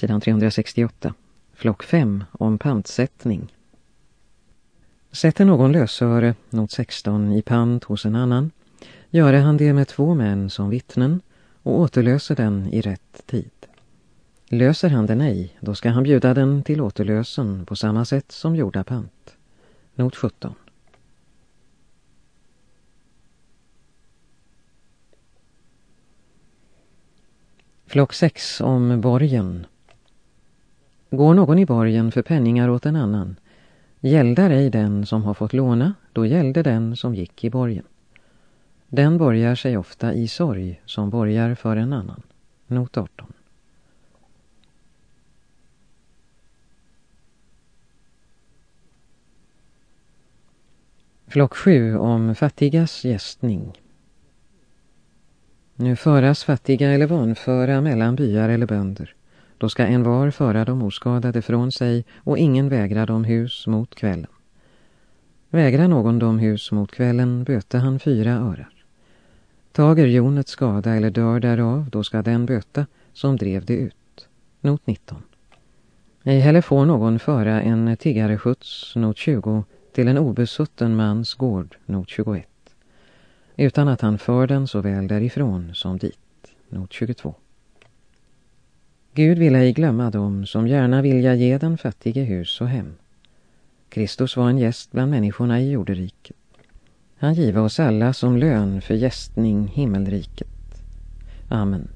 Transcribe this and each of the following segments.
sidan 368. Flock 5 om pantsättning. Sätter någon lösöre, not 16, i pant hos en annan, gör han det med två män som vittnen och återlöser den i rätt tid. Löser han den ej, då ska han bjuda den till återlösen på samma sätt som gjorda pant. Not 17. Flock 6 om borgen. Går någon i borgen för penningar åt en annan, gäldar ej den som har fått låna, då gällde den som gick i borgen. Den borgar sig ofta i sorg som borgar för en annan. Not 18. Flock 7 om fattigas gästning. Nu föras fattiga eller vanföra mellan byar eller bönder. Då ska en var föra dem oskadade från sig och ingen vägra dem hus mot kvällen. Vägrar någon dem hus mot kvällen böte han fyra örar. Tager jonet skada eller dör därav, då ska den böta som drev det ut. Not 19. Ej heller får någon föra en tiggareskjuts, not 20, till en obesutten mans gård, not 21 utan att han för den såväl därifrån som dit. Not 22. Gud vill ej glömma dem som gärna vilja ge den fattige hus och hem. Kristus var en gäst bland människorna i jorderiket. Han giva oss alla som lön för gästning himmelriket. Amen.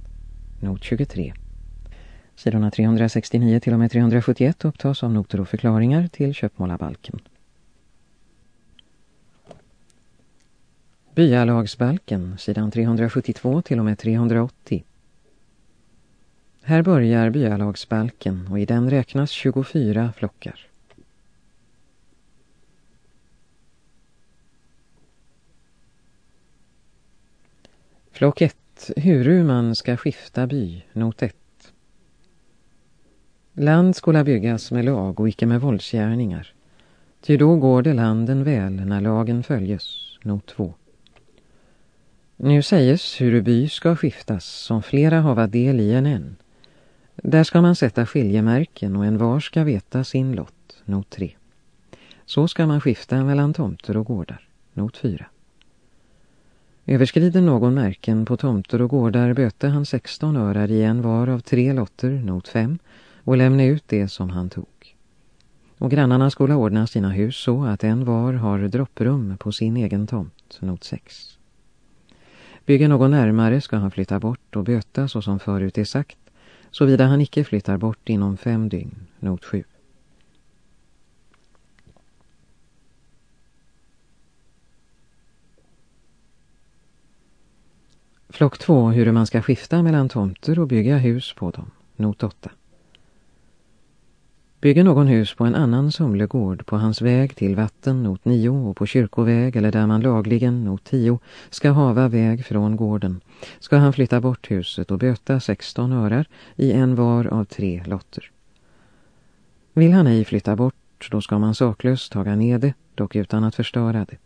Not 23. Sidorna 369 till och med 371 upptas av noter och förklaringar till köpmålarbalken. Byalagsbalken, sidan 372 till och med 380. Här börjar byalagsbalken och i den räknas 24 flockar. Flock 1. Huru man ska skifta by, not 1. Land skola byggas med lag och icke med våldsgärningar. Ty då går det landen väl när lagen följes, not 2. Nu säges hur by ska skiftas som flera hava del i en en. Där ska man sätta skiljemärken och en var ska veta sin lott, not 3. Så ska man skifta mellan tomter och gårdar, not 4. Överskrider någon märken på tomter och gårdar böte han 16 örar i en var av tre lotter, not 5, och lämna ut det som han tog. Och grannarna skulle ordna sina hus så att en var har dropprum på sin egen tomt, not 6. Bygger någon närmare ska han flytta bort och böta så som förut är sagt, såvida han icke flyttar bort inom fem dygn, not 7. Flock 2, hur man ska skifta mellan tomter och bygga hus på dem, not 8. Bygger någon hus på en annan Sumlegård på hans väg till vatten, not 9, och på kyrkoväg eller där man lagligen, not 10, ska hava väg från gården, ska han flytta bort huset och böta 16 örar i en var av tre lotter. Vill han ej flytta bort, då ska man saklöst taga ner det, dock utan att förstöra det.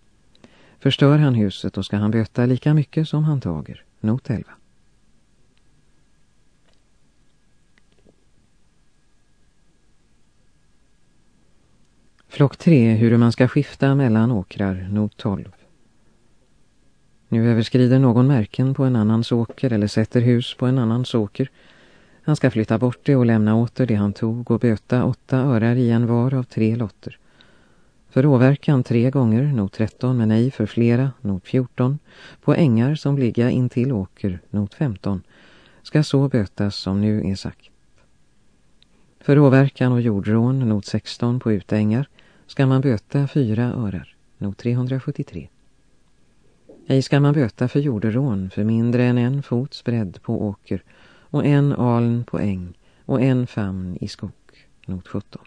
Förstör han huset, då ska han böta lika mycket som han tager, not 11. Flock 3, hur man ska skifta mellan åkrar, not 12. Nu överskrider någon märken på en annans åker eller sätter hus på en annans åker. Han ska flytta bort det och lämna åter det han tog och böta åtta örar i en var av tre lotter. För åverkan tre gånger, not 13, men ej för flera, not 14, på ängar som ligga intill åker, not 15, ska så bötas som nu är sagt. För åverkan och jordrån, not 16, på utängar, ska man böta fyra örar, not 373. Ej ska man böta för jorderån för mindre än en fots bredd på åker och en aln på äng och en famn i skog, not 17.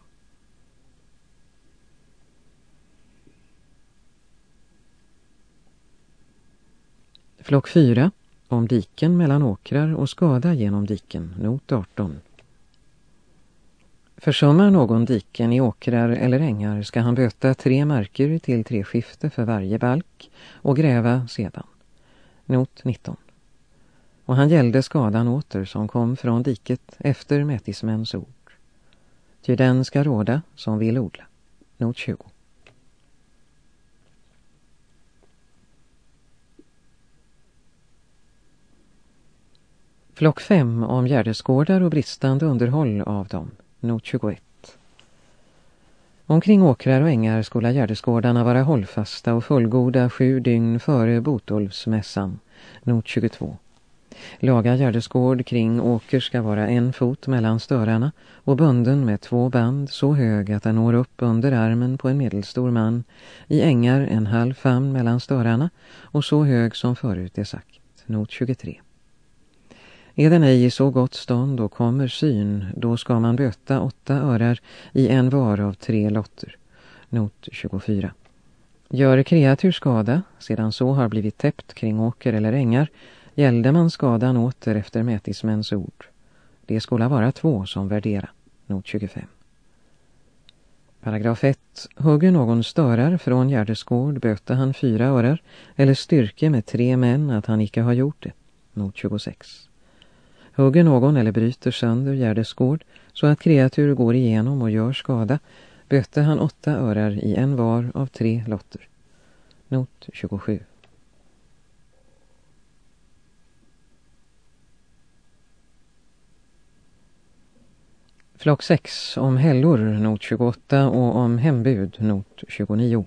Flock 4 om diken mellan åkrar och skada genom diken, not 18. Försummar någon diken i åkrar eller ängar ska han böta tre marker till tre skifte för varje balk och gräva sedan. Not 19. och han gällde skadan åter som kom från diket efter mätismäns ord. Ty den ska råda som vill odla. Not 20. Flock 5 om gärdesgårdar och bristande underhåll av dem. Not 21. Omkring åkrar och ängar skola gärdesgårdarna vara hållfasta och fullgoda sju dygn före Botolvsmässan. Not 22. Laga gärdesgård kring åker ska vara en fot mellan störarna och bunden med två band så hög att den når upp under armen på en medelstor man. I ängar en halv famn mellan störarna och så hög som förut är sagt. Not 23. Är den ej i så gott stånd och kommer syn, då ska man böta åtta örar i en var av tre lotter. Not 24. Gör kreatur skada, sedan så har blivit täppt kring åker eller ängar, gällde man skadan åter efter mätismäns ord. Det skulle vara två som värdera. Not 25. Paragraf 1. Hugger någon störar från Gärdesgård böter han fyra örar eller styrke med tre män att han icke har gjort det. Not 26. Hugger någon eller bryter sönder Gärdesgård så att kreatur går igenom och gör skada böter han åtta örar i en var av tre lotter. Not 27. Flock 6 om hällor, not 28 och om hembud, not 29.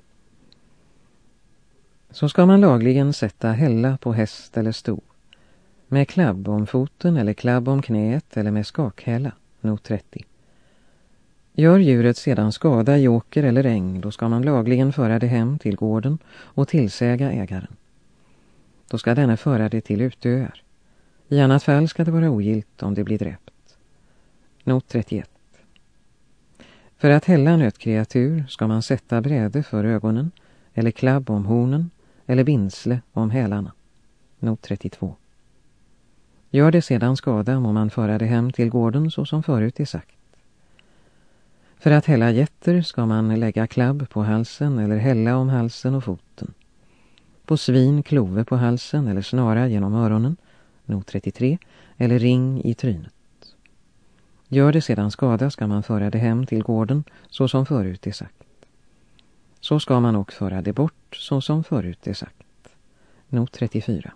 Så ska man lagligen sätta hälla på häst eller sto. Med klabb om foten eller klabb om knät eller med skakhälla, not 30. Gör djuret sedan skada i åker eller äng, då ska man lagligen föra det hem till gården och tillsäga ägaren. Då ska denne föra det till utöar. I annat fall ska det vara ogilt om det blir dräpt. Not 31. För att hälla nötkreatur ska man sätta bräde för ögonen eller klabb om hornen eller binsle om hälarna. Not 32. Gör det sedan skada må man föra det hem till gården så som förut är sagt. För att hälla jätter ska man lägga klabb på halsen eller hälla om halsen och foten. På svin klove på halsen eller snara genom öronen, not 33, eller ring i trynet. Gör det sedan skada ska man föra det hem till gården så som förut är sagt. Så ska man också föra det bort så som förut är sagt. Not 34.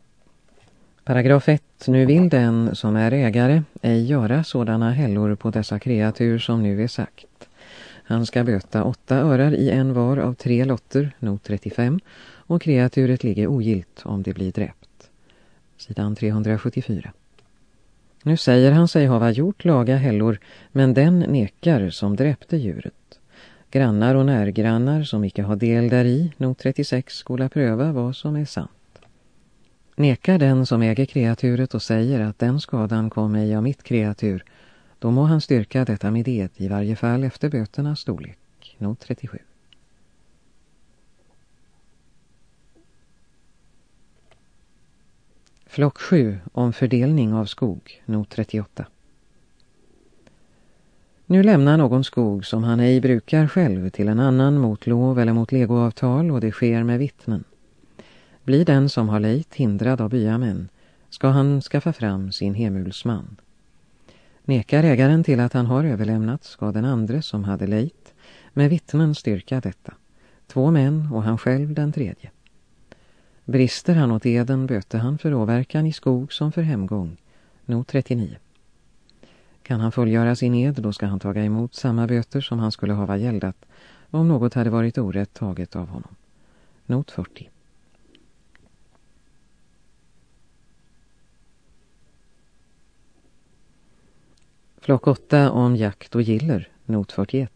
Paragraf 1. Nu vill den som är ägare ej göra sådana hällor på dessa kreatur som nu är sagt. Han ska böta åtta örar i en var av tre lotter, not 35, och kreaturet ligger ogilt om det blir dräpt. Sidan 374. Nu säger han sig hava gjort laga hällor, men den nekar som dräpte djuret. Grannar och närgrannar som icke har del däri, not 36, skola pröva vad som är sant. Nekar den som äger kreaturet och säger att den skadan kom ej av mitt kreatur, då må han styrka detta med det i varje fall efter böternas storlek. Not 37. Flock 7 om fördelning av skog, not 38. Nu lämnar någon skog som han ej brukar själv till en annan mot lov eller mot legoavtal och det sker med vittnen. Blir den som har lejt hindrad av byamän ska han skaffa fram sin hemulsman. Nekar ägaren till att han har överlämnat ska den andre som hade lejt med vittnen styrka detta. Två män och han själv den tredje. Brister han åt eden böter han för åverkan i skog som för hemgång. Not 39. Kan han fullgöra sin ed då ska han taga emot samma böter som han skulle hava gäldat om något hade varit orätt taget av honom. Not 40. Flock 8 om jakt och giller, not 41.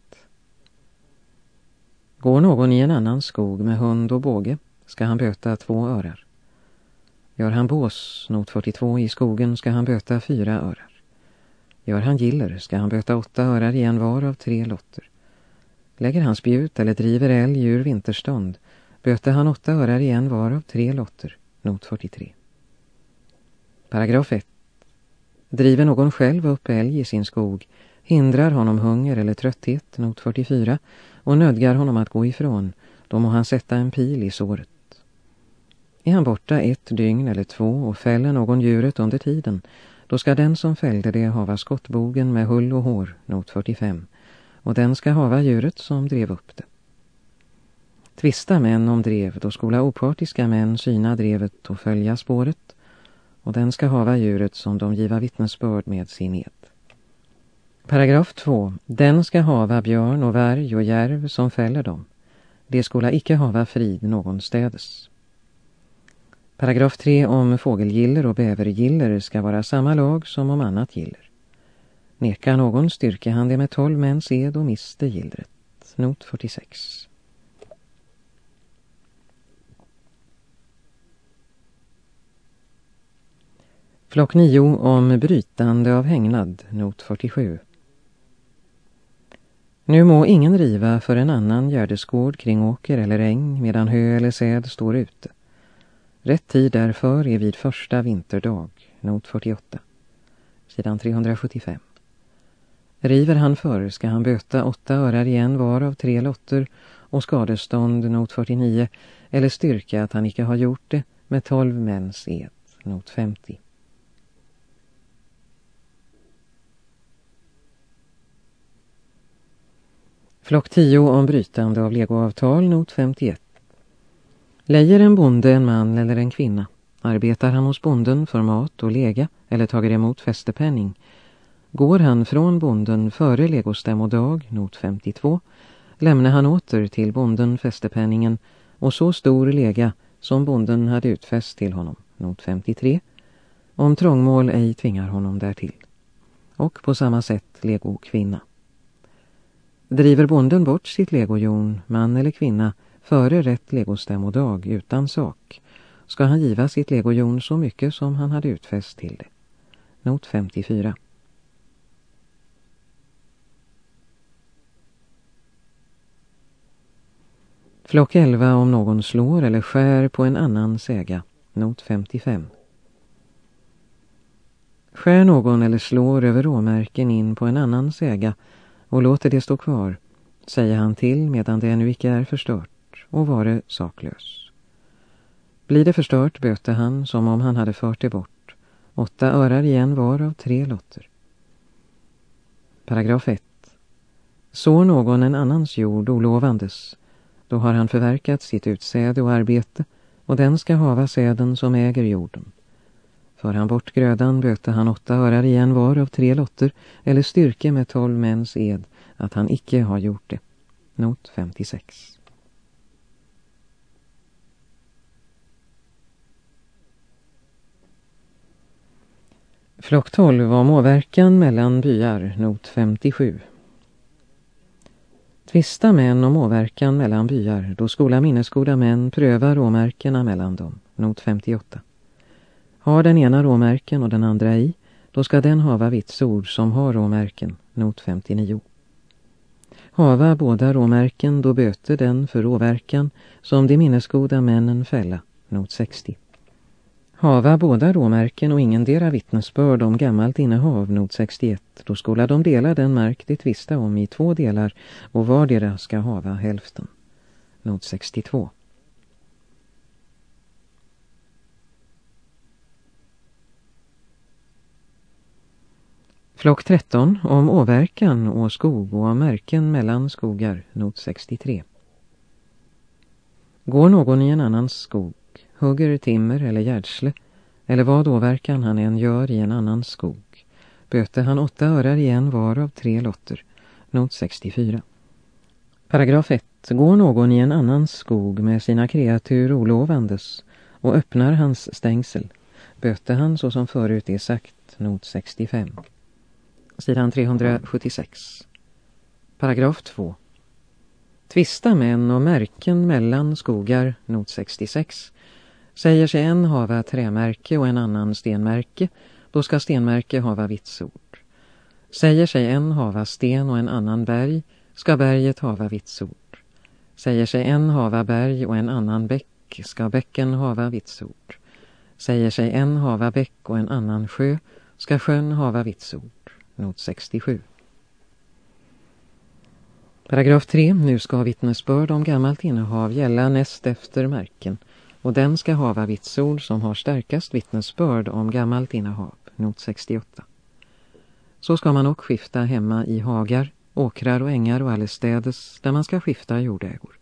Går någon i en annan skog med hund och båge ska han böta två örar. Gör han bås, not 42, i skogen ska han böta fyra örar. Gör han giller ska han böta åtta örar i en var av tre lotter. Lägger han spjut eller driver älg ur vinterstånd böter han åtta örar i en var av tre lotter, not 43. Paragraf 1. Driver någon själv upp älg i sin skog, hindrar honom hunger eller trötthet, not 44, och nödgar honom att gå ifrån, då må han sätta en pil i såret. Är han borta ett dygn eller två och fäller någon djuret under tiden, då ska den som fällde det hava skottbogen med hull och hår, not 45, och den ska hava djuret som drev upp det. Tvista män om drev, då skola opartiska män syna drevet och följa spåret, och den ska hava djuret som de giva vittnesbörd med sin ed. Paragraf 2. Den ska hava björn och värg och järv som fäller dem. Det skola icke hava frid någonstädes. Paragraf 3 om fågelgiller och bävergiller ska vara samma lag som om annat giller. Nekar någon styrke han det med tolv mäns ed och miste gillret. Not 46. Flock 9 om brytande av hängnad, not 47. Nu må ingen riva för en annan gärdesgård kring åker eller äng medan hö eller säd står ute. Rätt tid därför är vid första vinterdag, not 48, sidan 375. River han för ska han böta åtta örar igen var av tre lotter och skadestånd, not 49, eller styrka att han icke har gjort det med tolv mäns ed, not 50. Flock 10 om brytande av legoavtal, not 51. Lejer en bonde en man eller en kvinna, arbetar han hos bonden för mat och lega eller tager emot fästepenning. Går han från bonden före legostämmodag, not 52, lämnar han åter till bonden fästepenningen och så stor lega som bonden hade utfäst till honom, not 53, om trångmål ej tvingar honom därtill. Och på samma sätt lego kvinna. Driver bonden bort sitt legojon, man eller kvinna, före rätt legostämmodag utan sak, ska han giva sitt legojon så mycket som han hade utfäst till det. Not 54. Flock 11 om någon slår eller skär på en annan säga. Not 55. Skär någon eller slår över råmärken in på en annan säga och låter det stå kvar, säger han till medan det ännu icke är förstört och vare saklös. Blir det förstört böter han som om han hade fört det bort, åtta örar igen var av tre lotter. Paragraf 1. Sår någon en annans jord olovandes, då har han förverkat sitt utsäde och arbete och den ska hava säden som äger jorden. För han bort grödan böte han åtta örar igen var av tre lotter eller styrke med tolv mäns ed att han icke har gjort det. Not 56. Flock 12 om åverkan mellan byar, not 57. Tvista män om åverkan mellan byar, då skola minnesgoda män pröva råmärkena mellan dem, not 58. Har den ena råmärken och den andra i, då ska den hava vitsord som har råmärken, not 59. Hava båda råmärken, då böter den för råverkan som de minnesgoda männen fälla, not 60. Hava båda råmärken och ingen dera vittnesbörd om gammalt innehav, not 61, då skola de dela den mark de tvista om i två delar och vardera ska hava hälften, not 62. Flock 13 om åverkan och skog och om märken mellan skogar, not 63. Går någon i en annans skog, hugger timmer eller gärdsle, eller vad åverkan han än gör i en annans skog, böter han åtta örar igen var av tre lotter, not 64. Paragraf 1. Går någon i en annans skog med sina kreatur olovandes och öppnar hans stängsel, böter han så som förut är sagt, not 65 sidan 376. Paragraf 2. Tvista män och märken mellan skogar, not 66, säger sig en hava trämärke och en annan stenmärke, då ska stenmärke hava vitsord. Säger sig en hava sten och en annan berg, ska berget hava vitsord. Säger sig en hava berg och en annan bäck, ska bäcken hava vitsord. Säger sig en hava bäck och en annan sjö, ska sjön hava vitsord not 67. Paragraf 3. Nu ska vittnesbörd om gammalt innehav gälla näst efter märken. och den ska hava vitsord som har starkast vittnesbörd om gammalt innehav, not 68. Så ska man också skifta hemma i hagar, åkrar och ängar och allestädes där man ska skifta jordägor.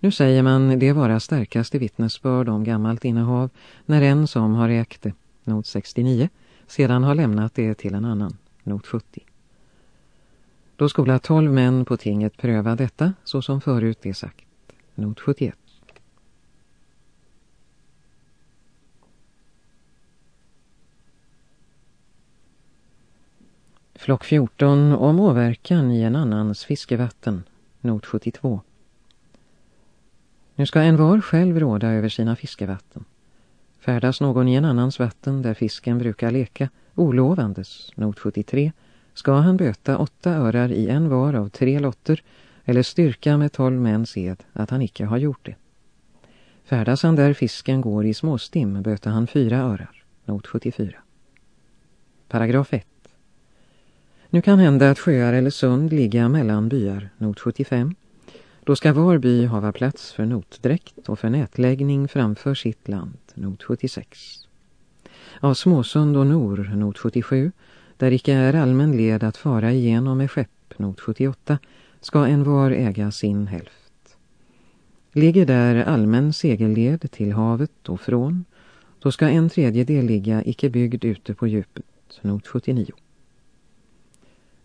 Nu säger man det vara starkaste vittnesbörd om gammalt innehav när en som har ägt det, not 69, sedan har lämnat det till en annan, not 70. Då skola tolv män på tinget pröva detta så som förut är sagt, not 71. Flock 14 om åverkan i en annans fiskevatten, not 72. Nu ska en var själv råda över sina fiskevatten. Färdas någon i en annans vatten där fisken brukar leka, olovandes, not 73, ska han böta åtta örar i en var av tre lotter eller styrka med tolv mäns ed att han icke har gjort det. Färdas han där fisken går i småstim böter han fyra örar, not 74. Paragraf 1. Nu kan hända att sjöar eller sund ligga mellan byar, not 75. Då ska var by hava plats för notdräkt och för nätläggning framför sitt land, not 76. Av småsund och nor, not 77, där icke är allmän led att fara igenom med skepp, not 78, ska en var äga sin hälft. Ligger där allmän segelled till havet och från, då ska en tredjedel ligga icke byggd ute på djupet, not 79.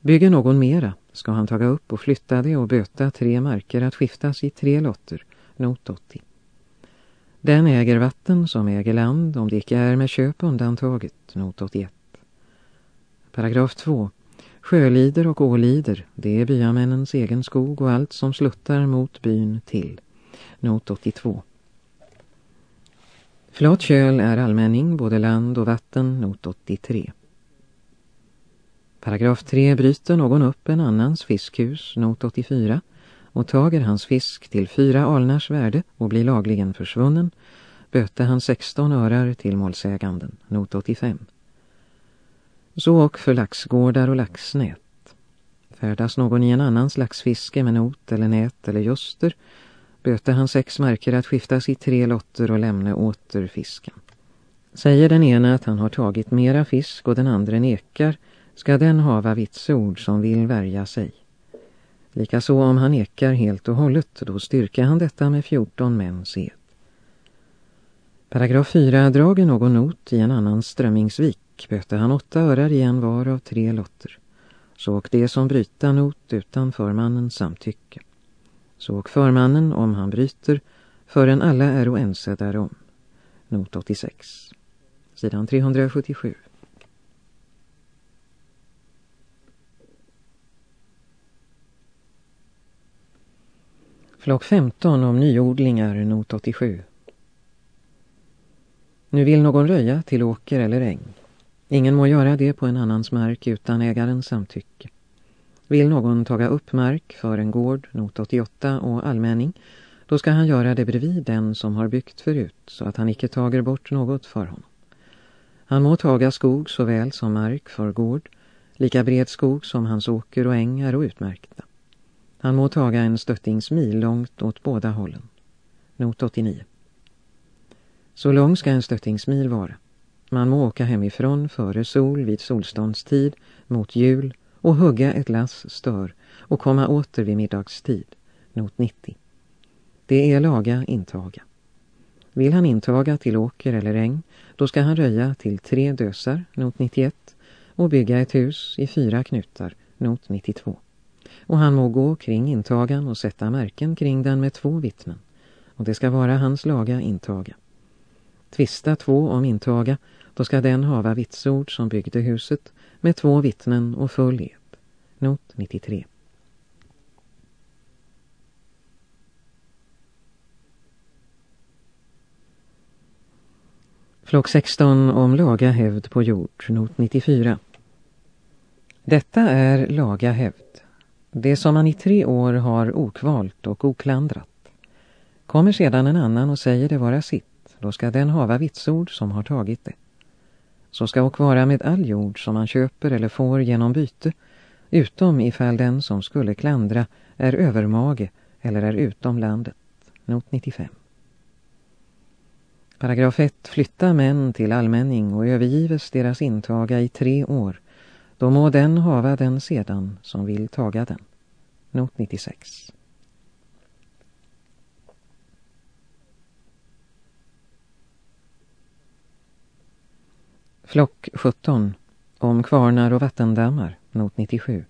Bygger någon mera ska han taga upp och flytta det och böta tre marker att skiftas i tre lotter, not 80. Den äger vatten som äger land om det icke är med köp undantaget, not 81. Paragraf 2. Sjölider och ålider, det är byamännens egen skog och allt som sluttar mot byn till. Not 82. Flat köl är allmänning, både land och vatten, not 83. Paragraf 3 bryter någon upp en annans fiskhus, not 84, och tager hans fisk till fyra alnars värde och blir lagligen försvunnen, böter han 16 örar till målsäganden, not 85. Så och för laxgårdar och laxnät. Färdas någon i en annans laxfiske med not eller nät eller juster, böter han sex marker att skiftas i tre lotter och lämna åter fisken. Säger den ena att han har tagit mera fisk och den andra nekar, ska den hava vitsord som vill värja sig. Likaså om han nekar helt och hållet, då styrker han detta med 14 mäns ed. Paragraf 4. Drager någon not i en annan strömmingsvik böter han åtta örar i en var av tre lotter. Så och det som bryta not utan förmannens samtycke. Så och förmannen om han bryter förrän alla är oense därom. Not 86. Sidan 377. Flock 15 om nyodlingar, not 87. Nu vill någon röja till åker eller äng. Ingen må göra det på en annans mark utan ägarens samtycke. Vill någon taga upp mark för en gård, not 88 och allmänning, då ska han göra det bredvid den som har byggt förut så att han icke tager bort något för honom. Han må taga skog såväl som mark för gård, lika bred skog som hans åker och ängar och utmärkta. Han må taga en stöttingsmil långt åt båda hållen. Not 89. Så lång ska en stöttingsmil vara. Man må åka hemifrån före sol vid solståndstid mot jul och hugga ett lass stör och komma åter vid middagstid. Not 90. Det är laga intaga. Vill han intaga till åker eller äng, då ska han röja till tre dösar, not 91, och bygga ett hus i fyra knutar, not 92 och han må gå kring intagan och sätta märken kring den med två vittnen, och det ska vara hans laga intaga. Tvista två om intaga, då ska den hava vitsord som byggde huset med två vittnen och full ed. Not 93. Flock 16 om laga hävd på jord, not 94. Detta är laga hävd. Det som man i tre år har okvalt och oklandrat. Kommer sedan en annan och säger det vara sitt, då ska den hava vitsord som har tagit det. Så ska och vara med all jord som man köper eller får genom byte, utom ifall den som skulle klandra är övermage eller är utom landet. Not 95. Paragraf 1. Flytta män till allmänning och övergives deras intaga i tre år. Då må den hava den sedan som vill taga den. Not 96. Flock 17. Om kvarnar och vattendammar. Not 97.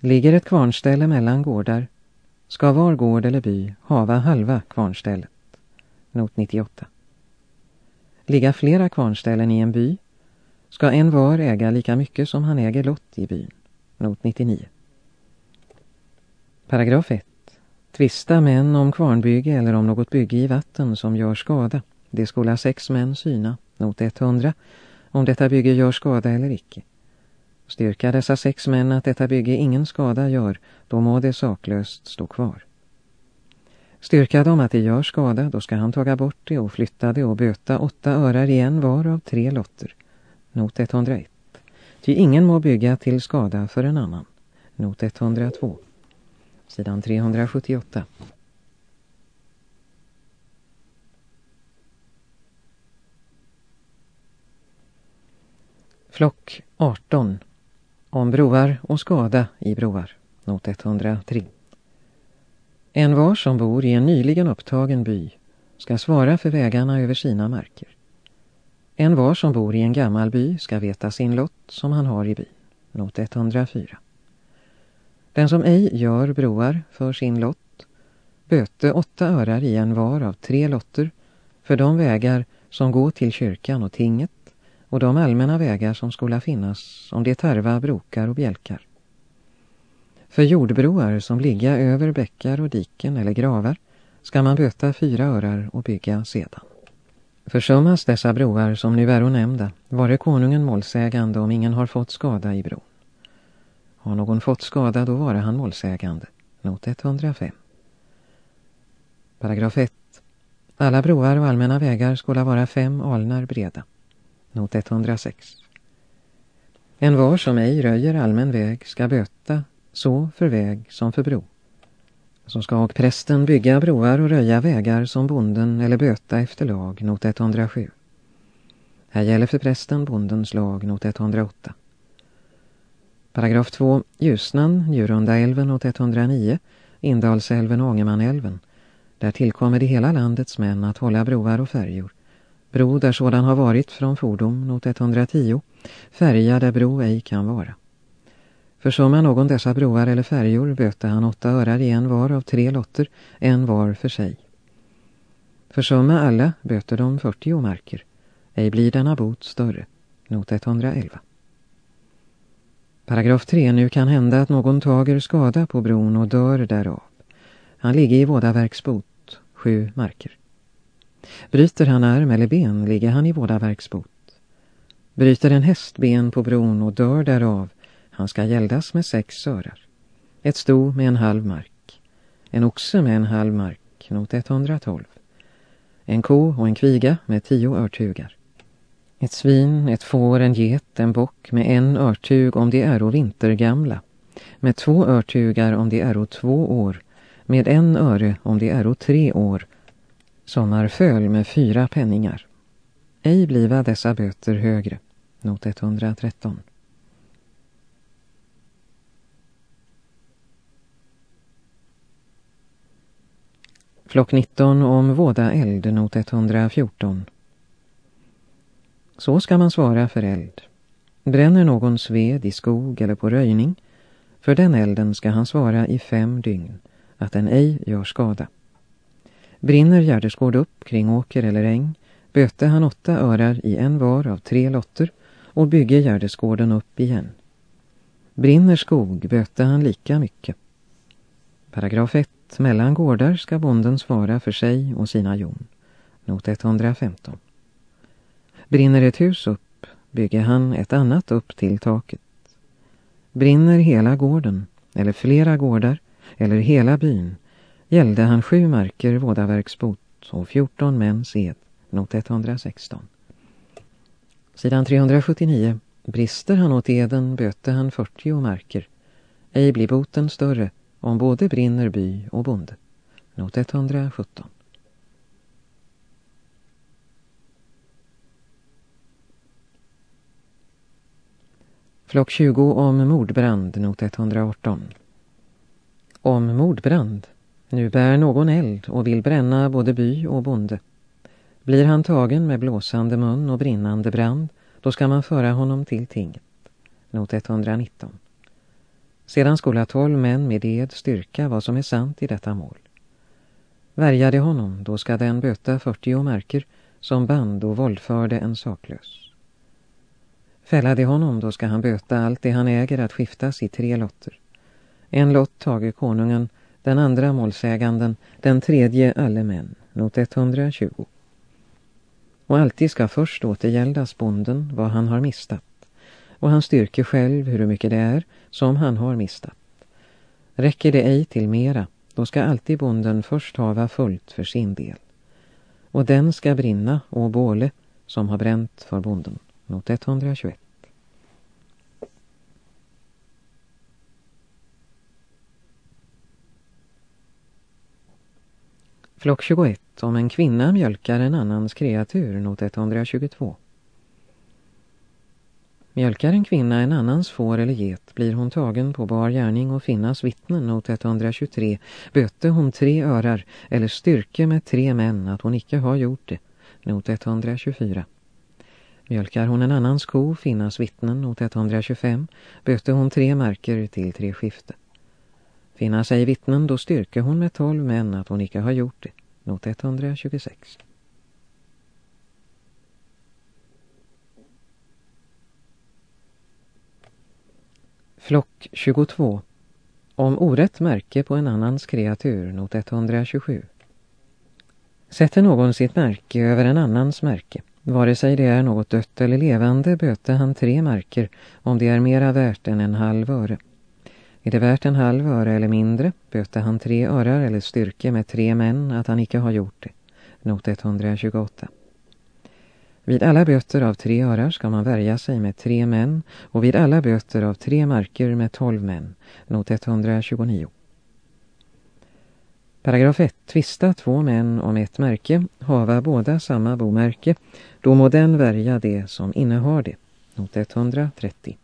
Ligger ett kvarnställe mellan gårdar ska var gård eller by hava halva kvarnstället. Not 98. Ligga flera kvarnställen i en by ska en var äga lika mycket som han äger lott i byn. Not 99. Paragraf 1. Tvista män om kvarnbygge eller om något bygge i vatten som gör skada. Det skola sex män syna. Not 100. Om detta bygge gör skada eller icke. Styrka dessa sex män att detta bygge ingen skada gör, då må det saklöst stå kvar. Styrka dem att det gör skada, då ska han taga bort det och flytta det och böta åtta örar igen var av tre lotter. Not 101. Ty ingen må bygga till skada för en annan. Not 102. Sidan 378. Flock 18. Om broar och skada i broar. Not 103. En var som bor i en nyligen upptagen by ska svara för vägarna över sina marker. En var som bor i en gammal by ska veta sin lott som han har i byn. Not 104. Den som ej gör broar för sin lott böte åtta örar i en var av tre lotter för de vägar som går till kyrkan och tinget och de allmänna vägar som skulle finnas om det tarva brokar och bjälkar. För jordbroar som ligga över bäckar och diken eller gravar ska man böta fyra örar och bygga sedan. Försummas dessa broar som nu är nämnda, vare konungen målsägande om ingen har fått skada i bron. Har någon fått skada då vare han målsägande. Not 105. Paragraf 1. Alla broar och allmänna vägar skulle vara fem alnar breda. Not 106. En var som ej röjer allmän väg ska böta så för väg som för bro. Så ska och prästen bygga broar och röja vägar som bonden eller böta efter lag, not 107. Här gäller för prästen bondens lag, not 108. Paragraf 2. Ljusnan, Njurundaälven, not 109, Indalsälven och Ångermanälven. Där tillkommer det hela landets män att hålla broar och färjor. Bro där sådan har varit från fordom, not 110, färja där bro ej kan vara. Försummar någon dessa broar eller färjor böter han åtta örar i en var av tre lotter, en var för sig. Försumma alla böter de 40 marker. Ej blir denna bot större. Not 111. Paragraf 3. Nu kan hända att någon tager skada på bron och dör därav. Han ligger i vådaverksbot, sju marker. Bryter han arm eller ben ligger han i vådaverksbot. Bryter en häst ben på bron och dör därav han ska gäldas med sex örar. Ett sto med en halv mark. En oxe med en halv mark, not 112. En ko och en kviga med tio örtugar. Ett svin, ett får, en get, en bock med en örtug om det är vintergamla. Med två örtugar om det är två år. Med en öre om det är tre år. Sommarföl med fyra penningar. Ej bliva dessa böter högre. Not 113. Flock 19 om våda eld, not 114. Så ska man svara för eld. Bränner någon sved i skog eller på röjning, för den elden ska han svara i fem dygn, att den ej gör skada. Brinner gärdesgård upp kring åker eller äng, böte han åtta örar i en var av tre lotter och bygger gärdesgården upp igen. Brinner skog böte han lika mycket. Paragraf 1 mellan gårdar ska bonden svara för sig och sina jon. Not 115. Brinner ett hus upp bygger han ett annat upp till taket. Brinner hela gården, eller flera gårdar, eller hela byn, gällde han sju marker vådaverksbot och 14 mäns ed, not 116. Sidan 379. Brister han åt eden böte han 40 marker. Ej blir boten större om både Brinnerby och Bonde, not 117. Flock 20 om mordbrand, not 118. Om mordbrand. Nu bär någon eld och vill bränna både by och bonde. Blir han tagen med blåsande mun och brinnande brand, då ska man föra honom till tinget. Not 119. Sedan skola tolv män med ed styrka vad som är sant i detta mål. Värja de honom, då ska den böta 40 märker som band och våldförde en saklös. Fälla de honom, då ska han böta allt det han äger att skiftas i tre lotter. En lott tager konungen, den andra målsäganden, den tredje alle män, not 120. Och alltid ska först återgäldas bonden vad han har mistat, och han styrker själv hur mycket det är som han har mistat. Räcker det ej till mera, då ska alltid bonden först hava fullt för sin del. Och den ska brinna och båle som har bränt för bonden. Not 121. Flock 21. Om en kvinna mjölkar en annans kreatur, not 122. Mjölkar en kvinna en annans får eller get blir hon tagen på bar gärning och finnas vittnen, not 123. Böte hon tre örar eller styrke med tre män att hon icke har gjort det, not 124. Mjölkar hon en annans ko finnas vittnen, not 125. Böte hon tre marker till tre skifte. Finnas ej vittnen, då styrke hon med tolv män att hon icke har gjort det. Not 126. Flock 22. Om orätt märke på en annans kreatur, not 127. Sätter någon sitt märke över en annans märke, vare sig det är något dött eller levande, böter han tre marker om det är mera värt än en halv öre. Är det värt en halv öre eller mindre böter han tre örar eller styrke med tre män att han icke har gjort det. Not 128. Vid alla böter av tre örar ska man värja sig med tre män och vid alla böter av tre marker med tolv män. Not 129. Paragraf 1. Tvista två män om ett märke, hava båda samma bomärke, då må den värja det som innehar det. Not 130.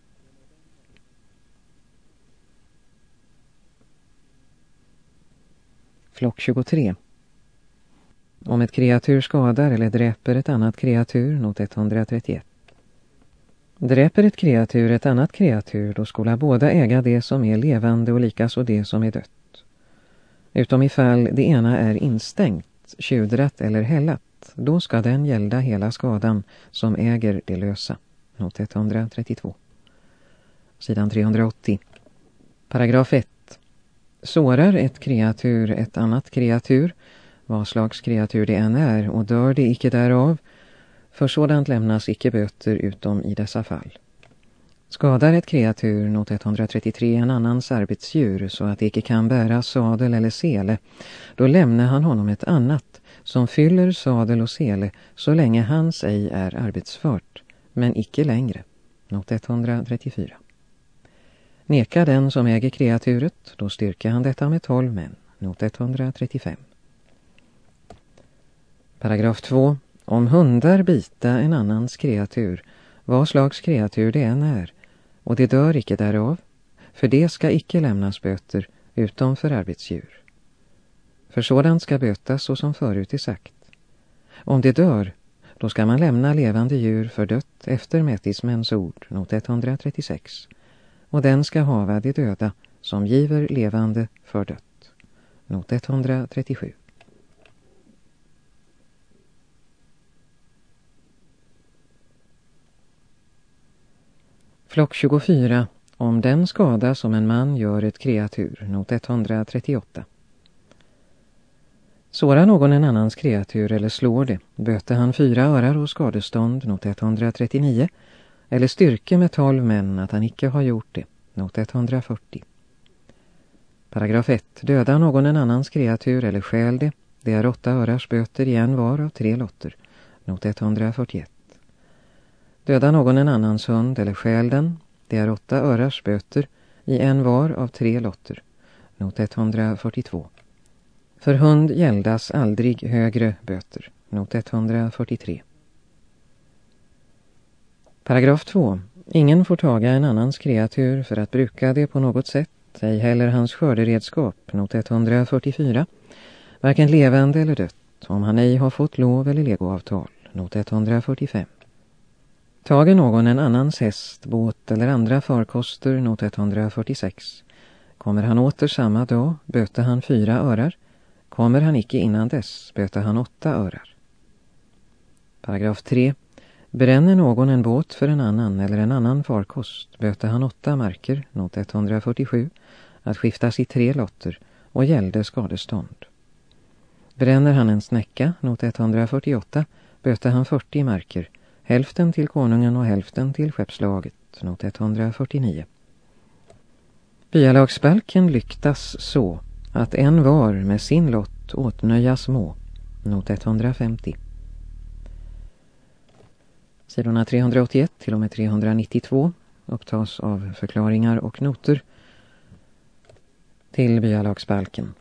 Flock 23. Om ett kreatur skadar eller dräper ett annat kreatur, not 131. Dräper ett kreatur ett annat kreatur, då skola båda äga det som är levande och likaså det som är dött. Utom ifall det ena är instängt, tjudrat eller hällat, då ska den gälda hela skadan som äger det lösa. Not 132. Sidan 380. Paragraf 1. Sårar ett kreatur ett annat kreatur, vad slags kreatur det än är, och dör det icke därav, för sådant lämnas icke böter utom i dessa fall. Skadar ett kreatur, not 133, en annans arbetsdjur så att det icke kan bära sadel eller sele, då lämnar han honom ett annat som fyller sadel och sele så länge hans ej är arbetsfört, men icke längre. Not 134. Neka den som äger kreaturet, då styrker han detta med 12 män. Not 135. Paragraf 2. Om hundar bita en annans kreatur, vad slags kreatur det än är, och det dör icke därav, för det ska icke lämnas böter utom för arbetsdjur. För sådant ska bötas så som förut är sagt. Om det dör, då ska man lämna levande djur för dött efter mätismens ord, not 136. Och den ska hava de döda som giver levande för dött. Not 137. Flock 24. Om den skada som en man gör ett kreatur, not 138. Sårar någon en annans kreatur eller slår det, böter han fyra örar och skadestånd, not 139, eller styrke med tolv män att han icke har gjort det, not 140. Paragraf 1. Döda någon en annans kreatur eller skäl det, det är åtta örars böter i en var av tre lotter, not 141. Döda någon en annans hund eller skäl den, det är åtta örars böter i en var av tre lotter, not 142. För hund gäldas aldrig högre böter, not 143. Paragraf 2. Ingen får taga en annans kreatur för att bruka det på något sätt, ej heller hans skörderedskap, not 144, varken levande eller dött, om han ej har fått lov eller legoavtal, not 145. Tager någon en annans häst, båt eller andra farkoster, not 146, kommer han åter samma dag, böter han fyra örar, kommer han icke innan dess, böter han åtta örar. Paragraf 3. Bränner någon en båt för en annan eller en annan farkost böter han åtta marker, not 147, att skiftas i tre lotter och gällde skadestånd. Bränner han en snäcka, not 148, böter han 40 marker, hälften till konungen och hälften till skeppslaget, not 149. Byalagsbalken lyktas så att en var med sin lott åtnöjas må, not 150. Sidorna 381 till och med 392 upptas av förklaringar och noter till byalagsbalken.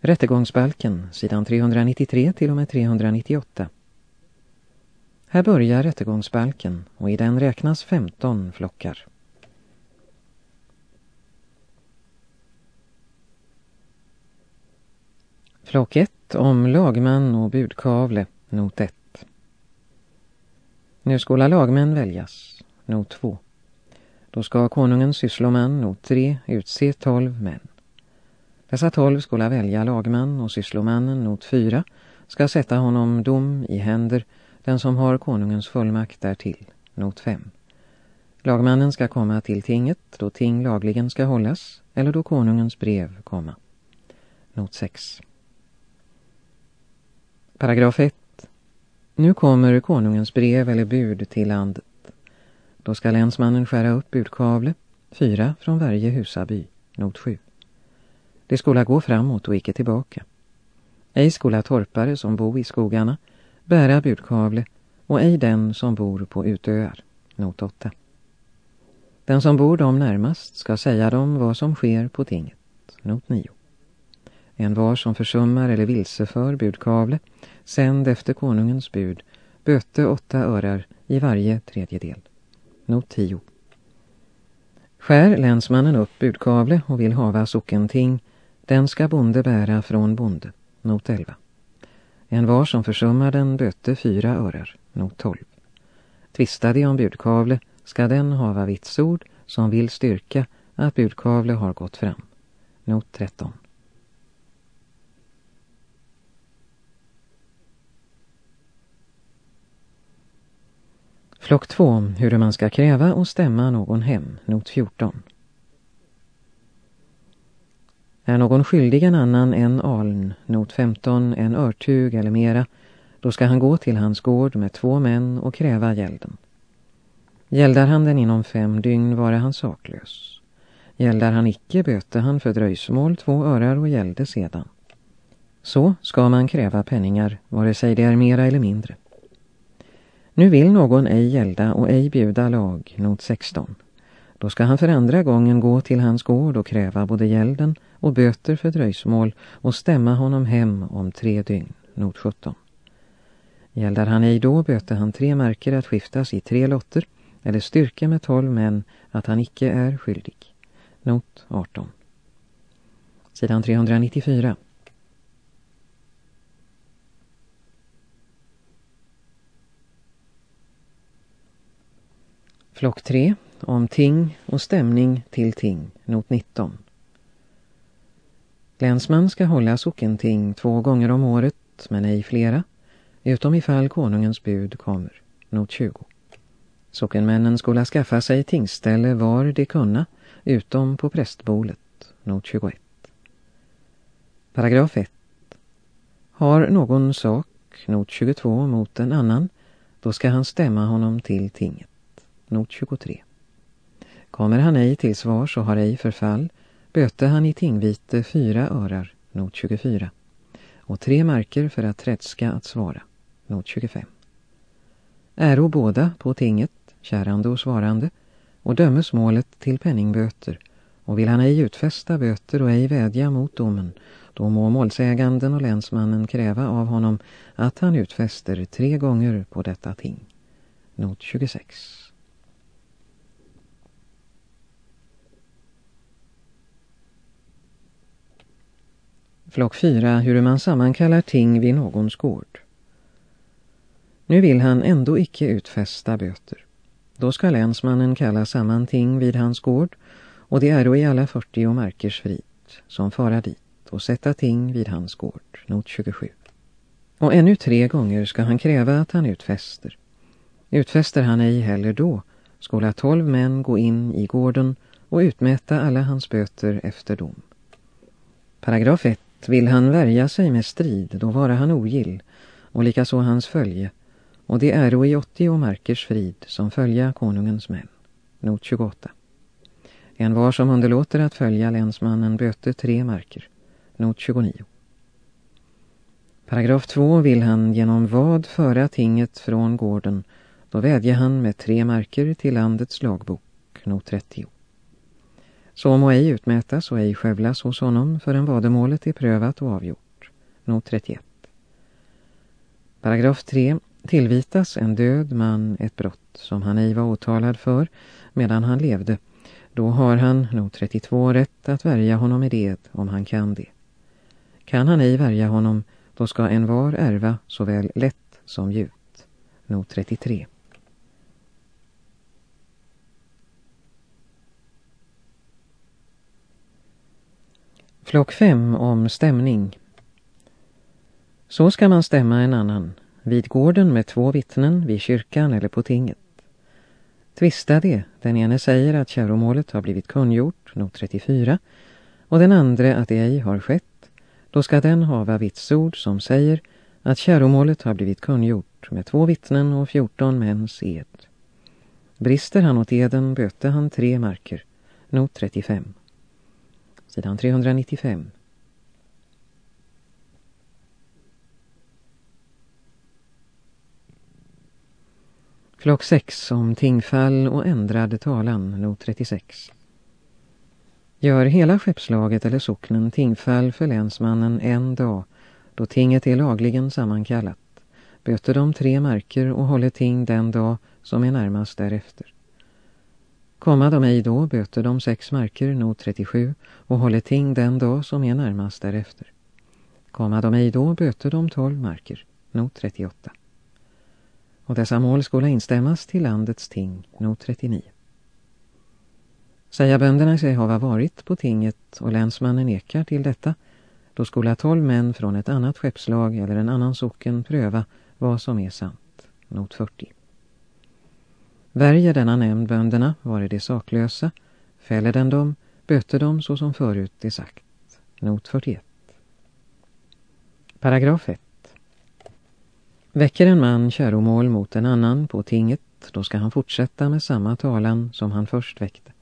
Rättegångsbalken, sidan 393 till och med 398. Här börjar rättegångsbalken och i den räknas 15 flockar. Flock 1 om lagman och budkavle, not 1. Nu skola lagmän väljas, not 2. Då ska konungens syssloman, not 3, utse 12 män. Dessa 12 skola välja lagman och sysslomannen, not 4, ska sätta honom dom i händer den som har konungens fullmakt därtill, not 5. Lagmannen ska komma till tinget då ting lagligen ska hållas eller då konungens brev komma. Not 6. Paragraf 1. Nu kommer konungens brev eller bud till landet. Då ska länsmannen skära upp budkavle, fyra från varje husaby, not 7. Det skola gå framåt och icke tillbaka. Ej skola torpare som bo i skogarna bära budkavle och ej den som bor på utöar, not 8. Den som bor dem närmast ska säga dem vad som sker på tinget, not 9. En var som försummar eller vilseför budkavle, sänd efter konungens bud, böte åtta örar i varje tredjedel. Not 10. Skär länsmannen upp budkavle och vill hava sockenting, den ska bonde bära från bonde. Not 11. En var som försummar den böte fyra örar. Not 12. Tvistar de om budkavle ska den hava vitsord som vill styrka att budkavle har gått fram. Not 13. Flock 2. Hur man ska kräva och stämma någon hem. Not 14. Är någon skyldig en annan en aln, not 15, en örtug eller mera, då ska han gå till hans gård med två män och kräva gälden. Gäldar han den inom fem dygn vare han saklös. Gäldar han icke böte han för dröjsmål två örar och gällde sedan. Så ska man kräva penningar, vare sig det är mera eller mindre. Nu vill någon ej gälda och ej bjuda lag, not 16. Då ska han för andra gången gå till hans gård och kräva både gälden och böter för dröjsmål och stämma honom hem om tre dygn, not 17. Gäldar han ej då böter han tre marker att skiftas i tre lotter eller styrka med tolv män att han icke är skyldig. Not 18. Sidan 394. Flock 3 om ting och stämning till ting, not 19. Länsman ska hålla sockenting två gånger om året, men ej flera, utom ifall konungens bud kommer, not 20. Sockenmännen skola skaffa sig tingställe var de kunna, utom på prästbolet, not 21. Paragraf 1. Har någon sak, not 22, mot en annan, då ska han stämma honom till tinget, not 23. Kommer han ej till svars och har ej förfall, böte han i tingvite fyra örar, not 24, och tre marker för att trätska att svara, not 25. Äro båda på tinget, kärande och svarande, och dömes målet till penningböter, och vill han ej utfästa böter och ej vädja mot domen, då må målsäganden och länsmannen kräva av honom att han utfäster tre gånger på detta ting. not 26. Flock 4. Hur man sammankallar ting vid någons gård. Nu vill han ändå icke utfästa böter. Då ska länsmannen kalla samman ting vid hans gård och det är då i alla 40 markers frid som fara dit och sätta ting vid hans gård, not 27. Och ännu tre gånger ska han kräva att han utfäster. Utfäster han ej heller då, skola tolv män gå in i gården och utmäta alla hans böter efter dom. Paragraf 1. Vill han värja sig med strid, då vara han ogill, och likaså hans följe, och det är då i 80 markers frid som följa konungens män. Not 28. En var som underlåter att följa länsmannen böter tre marker. Not 29. Paragraf 2 vill han genom vad föra tinget från gården, då vädjar han med tre marker till landets lagbok. Not 30. Så må ej utmätas och ej skövlas hos honom förrän vademålet är prövat och avgjort. Not 31. Paragraf 3 tillvitas en död man ett brott som han ej var åtalad för medan han levde. Då har han, not 32, rätt att värja honom i det om han kan det. Kan han ej värja honom, då ska en var ärva såväl lätt som djupt. Not 33. Flock 5 om stämning. Så ska man stämma en annan, vid gården med två vittnen, vid kyrkan eller på tinget. Tvista det, den ene säger att käromålet har blivit kungjort, not 34, och den andra att det ej har skett, då ska den hava vitsord som säger att käromålet har blivit kungjort med två vittnen och 14 mäns ed. Brister han åt eden böte han tre marker, not 35. Sidan 395. Flock 6 om tingfall och ändrad talan, not 36. Gör hela skeppslaget eller socknen tingfall för länsmannen en dag, då tinget är lagligen sammankallat. Böter de tre marker och håller ting den dag som är närmast därefter. Komma de ej då böter de sex marker, not 37, och håller ting den dag som är närmast därefter. Komma de ej då böter de tolv marker, not 38 och dessa mål skulle instämmas till landets ting, not 39. Säga bönderna sig hava varit på tinget och länsmannen nekar till detta, då skulle tolv män från ett annat skeppslag eller en annan socken pröva vad som är sant, not 40. Värjer denna nämnd bönderna, vare de saklösa, fäller den dem, böter dem så som förut är sagt, not 41. Paragraf 1. Väcker en man käromål mot en annan på tinget, då ska han fortsätta med samma talan som han först väckte.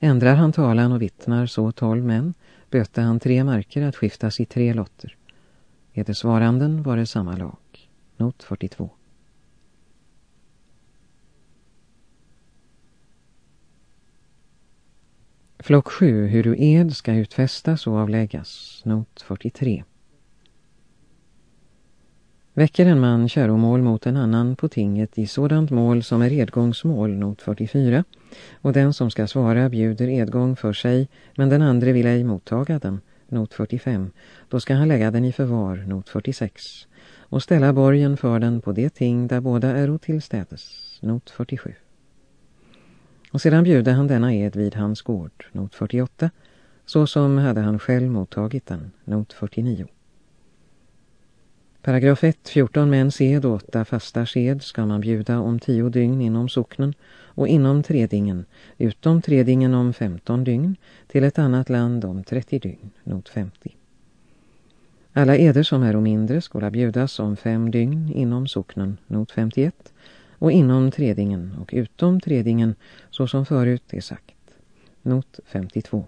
Ändrar han talan och vittnar så tolv män, böter han tre marker att skiftas i tre lotter. Är det svaranden var det samma lag. Not 42. Flock 7. Hur du ed ska utfästas och avläggas. Not 43. Väcker en man käromål mot en annan på tinget i sådant mål som är edgångsmål, not 44, och den som ska svara bjuder edgång för sig, men den andra vill ej mottaga den, not 45, då ska han lägga den i förvar, not 46, och ställa borgen för den på det ting där båda är tillstädes, not 47. Och sedan bjuder han denna ed vid hans gård, not 48, så som hade han själv mottagit den, not 49. Paragraf 1. 14 män sed åtta fasta sked ska man bjuda om tio dygn inom socknen och inom tredingen, utom tredingen om 15 dygn, till ett annat land om 30 dygn, not 50. Alla eder som är och mindre skola bjudas om fem dygn inom socknen, not 51, och inom tredingen och utom tredingen så som förut är sagt, not 52.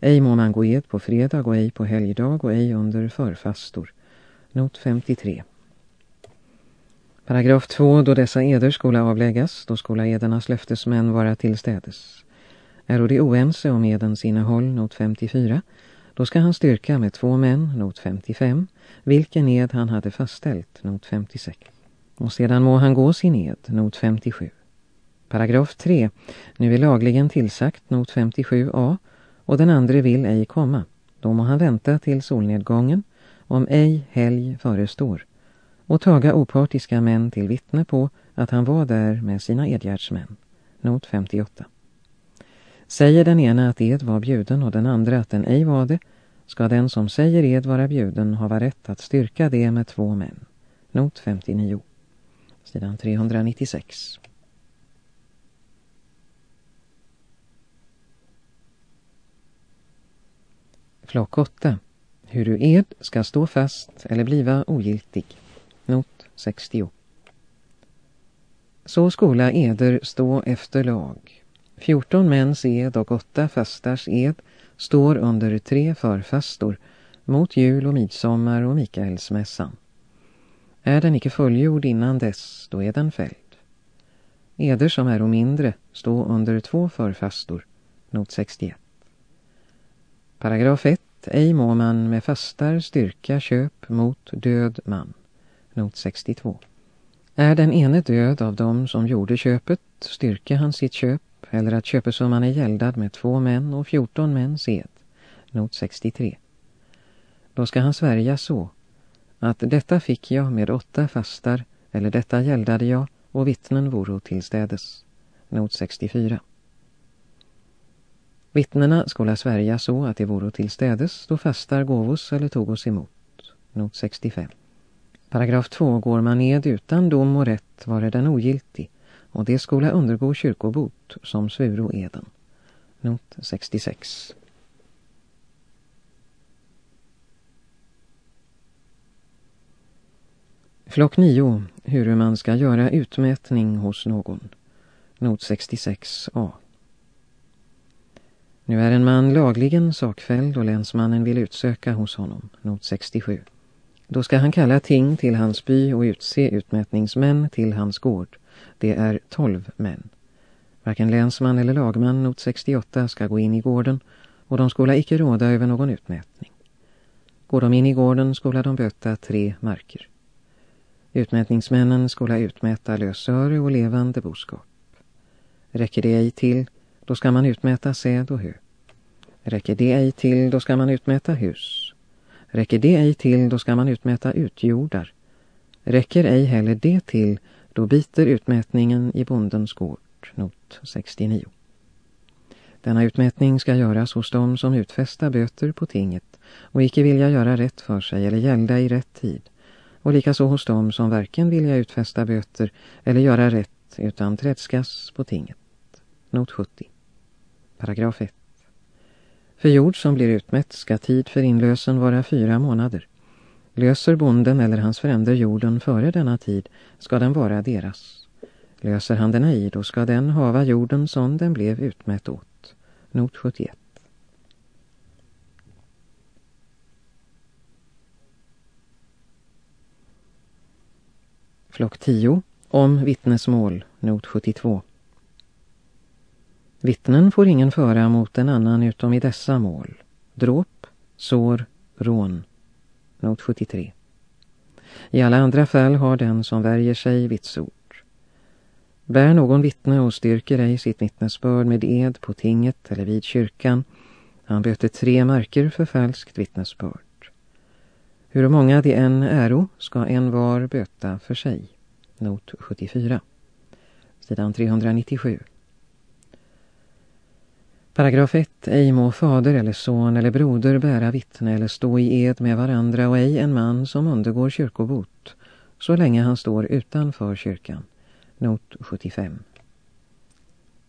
Ej må man gå ed på fredag och ej på helgdag och ej under förfastor, Not 53. Paragraf 2. Då dessa eder skola avläggas, då skola edernas löftesmän vara tillstädes. Är de oense om edens innehåll, not 54, då ska han styrka med två män, not 55, vilken ed han hade fastställt, not 56. Och sedan må han gå sin ed, not 57. Paragraf 3. Nu är lagligen tillsagt, not 57a, och den andra vill ej komma. Då må han vänta till solnedgången, om ej helg förestår, och taga opartiska män till vittne på att han var där med sina edgärdsmän. Not 58. Säger den ena att ed var bjuden och den andra att den ej var det, ska den som säger ed vara bjuden hava rätt att styrka det med två män. Not 59. Sidan 396. Flock 8. Hur du ed ska stå fast eller bliva ogiltig. Not 60. Så skola eder stå efter lag. 14 mäns ed och 8 fastars ed står under tre förfastor mot jul och midsommar och Mikaelsmässan. Är den icke fullgjord innan dess, då är den fälld. Eder som är och mindre stå under två förfastor, not 61. Paragraf 1. Ej må man med fastar styrka köp mot död man, not 62. Är den ene död av dem som gjorde köpet, styrka han sitt köp eller att köpesumman är gäldad med två män och 14 män sed, not 63. Då ska han svärja så, att detta fick jag med åtta fastar, eller detta gäldade jag, och vittnen voro tillstädes, not 64. Vittnena skola svärja så att de voro tillstädes då fastar gåvos eller togos emot, not 65. Paragraf 2 går man ned utan dom och rätt vare den ogiltig, och det skola undergå kyrkobot som svuro eden. Not 66. Flock 9. Hur man ska göra utmätning hos någon. Not 66a. Nu är en man lagligen sakfälld och länsmannen vill utsöka hos honom. Not 67. Då ska han kalla ting till hans by och utse utmätningsmän till hans gård. Det är tolv män. Varken länsman eller lagman not 68 ska gå in i gården och de skola icke råda över någon utmätning. Går de in i gården skola de böta tre marker. Utmätningsmännen skola utmäta lösöre och levande boskap. Räcker det ej till, då ska man utmäta säd och hö. Räcker det ej till, då ska man utmäta hus. Räcker det ej till, då ska man utmäta utjordar. Räcker ej heller det till, då biter utmätningen i bondens gård, not 69. Denna utmätning ska göras hos dem som utfästa böter på tinget och icke vilja göra rätt för sig eller gälda i rätt tid. Och likaså hos dem som varken vilja utfästa böter eller göra rätt utan trädskas på tinget. Not 70. Paragraf 1. För jord som blir utmätt ska tid för inlösen vara fyra månader. Löser bonden eller hans fränder jorden före denna tid ska den vara deras. Löser han den ej, då ska den hava jorden som den blev utmätt åt. Not 71. Flock 10. Om vittnesmål. Not 72. Vittnen får ingen föra mot en annan utom i dessa mål. Dråp, sår, rån. Not 73. I alla andra fall har den som värjer sig vitsord. Bär någon vittne och styrker ej sitt vittnesbörd med ed på tinget eller vid kyrkan. Han böter tre marker för falskt vittnesbörd. Hur många det än äro ska en var böta för sig. Not 74. Sidan 397. Paragraf 1. Ej må fader eller son eller broder bära vittne eller stå i ed med varandra och ej en man som undergår kyrkobot så länge han står utanför kyrkan. Not 75.